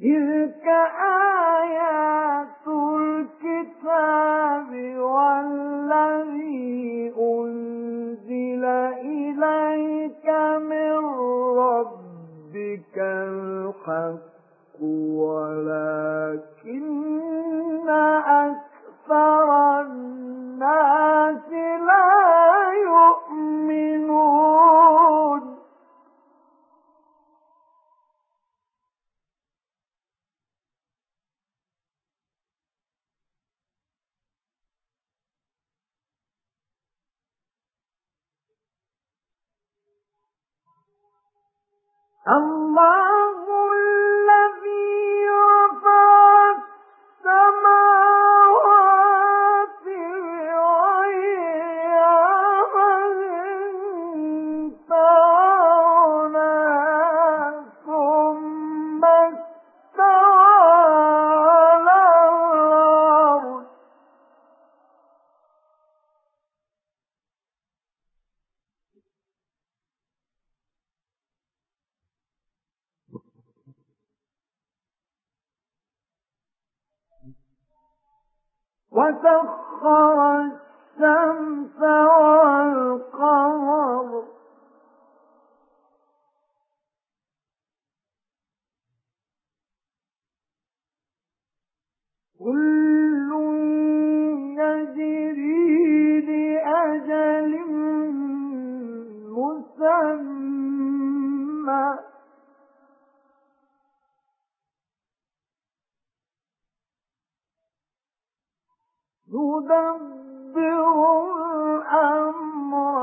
تلك آيات الكتاب والذي أنزل إليك من ربك الحق ولكن أكثر الله وسخر الشمس والقمر. كل يدبر الأمر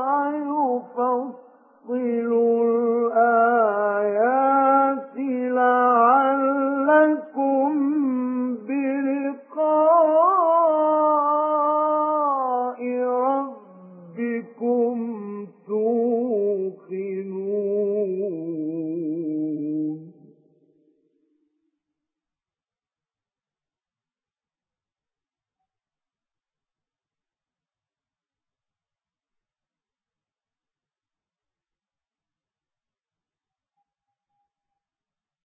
الآيات لعلكم بلقاء ربكم